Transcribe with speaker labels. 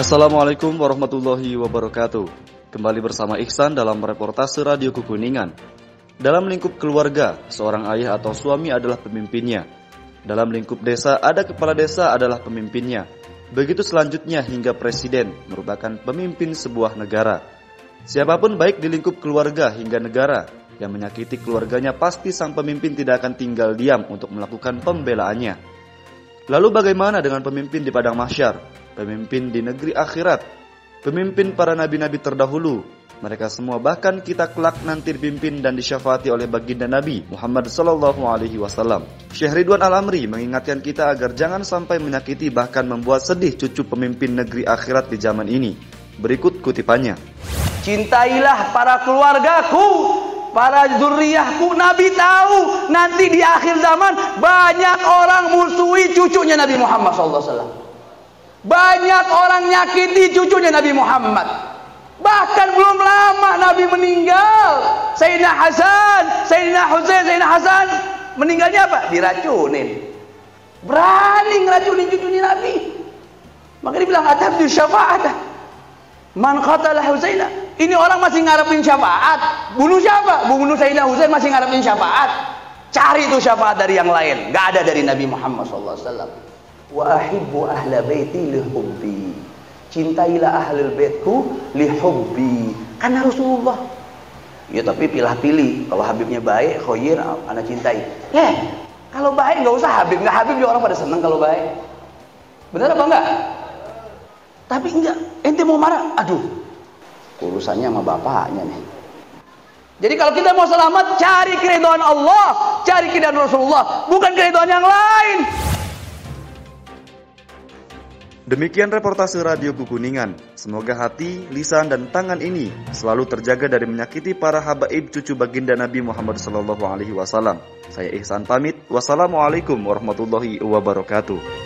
Speaker 1: Assalamualaikum warahmatullahi wabarakatuh. Kembali bersama Ihsan dalam reportase Radio Kukuningan. Dalam lingkup keluarga, seorang ayah atau suami adalah pemimpinnya. Dalam lingkup desa, ada kepala desa adalah pemimpinnya. Begitu selanjutnya hingga presiden merupakan pemimpin sebuah negara. Siapa pun baik di lingkup keluarga hingga negara yang menyakiti keluarganya pasti sang pemimpin tidak akan tinggal diam untuk melakukan pembelaannya. Lalu bagaimana dengan pemimpin di padang mahsyar, pemimpin di negeri akhirat, pemimpin para nabi-nabi terdahulu? Mereka semua bahkan kita kelak nanti dipimpin dan disyafaati oleh baginda Nabi Muhammad Sallallahu Alaihi Wasallam. Syekh Ridwan Al Amri mengingatkan kita agar jangan sampai menyakiti bahkan membuat sedih cucu pemimpin negeri akhirat di zaman ini. Berikut kutipannya.
Speaker 2: Cintailah para keluargaku para zuriyahku Nabi tahu nanti di akhir zaman banyak orang musuhi cucunya Nabi Muhammad SAW banyak orang nyakiti cucunya Nabi Muhammad. Bahkan belum lama Nabi meninggal. Sayyidina Hasan Sayyidina Husain Sayyidina Hasan. Meninggalnya apa? diracunin. Berani ngeracunin cucunya Nabi. Maka dia bilang atabdu syafaat man qatala Husaina. Ini orang masih ngarepin syafaat. Bunuh siapa? bunuh Sayyidina Husain masih ngarepin syafaat. Cari itu syafaat dari yang lain. Gak ada dari Nabi Muhammad SAW wa ahibbu ahla baiti lihubbi cintailah ahlul baitku lihubbi karena Rasulullah. Ya tapi pilih-pilih. Kalau Habibnya baik khoyir anak cintai. Ya kalau baik nggak usah Habib. Nggak Habib juga orang pada seneng kalau baik. Benar apa enggak tapi enggak ente mau marah? Aduh. Urusannya sama bapaknya nih. Jadi kalau kita mau selamat cari keridhaan Allah. Cari keridhaan Rasulullah. Bukan keridhaan yang lain
Speaker 1: Demikian reportase Radio Kukuningan. Semoga hati, lisan, dan tangan ini selalu terjaga dari menyakiti para habaib cucu baginda Nabi Muhammad SAW. Saya Ihsan pamit. Wassalamualaikum warahmatullahi wabarakatuh.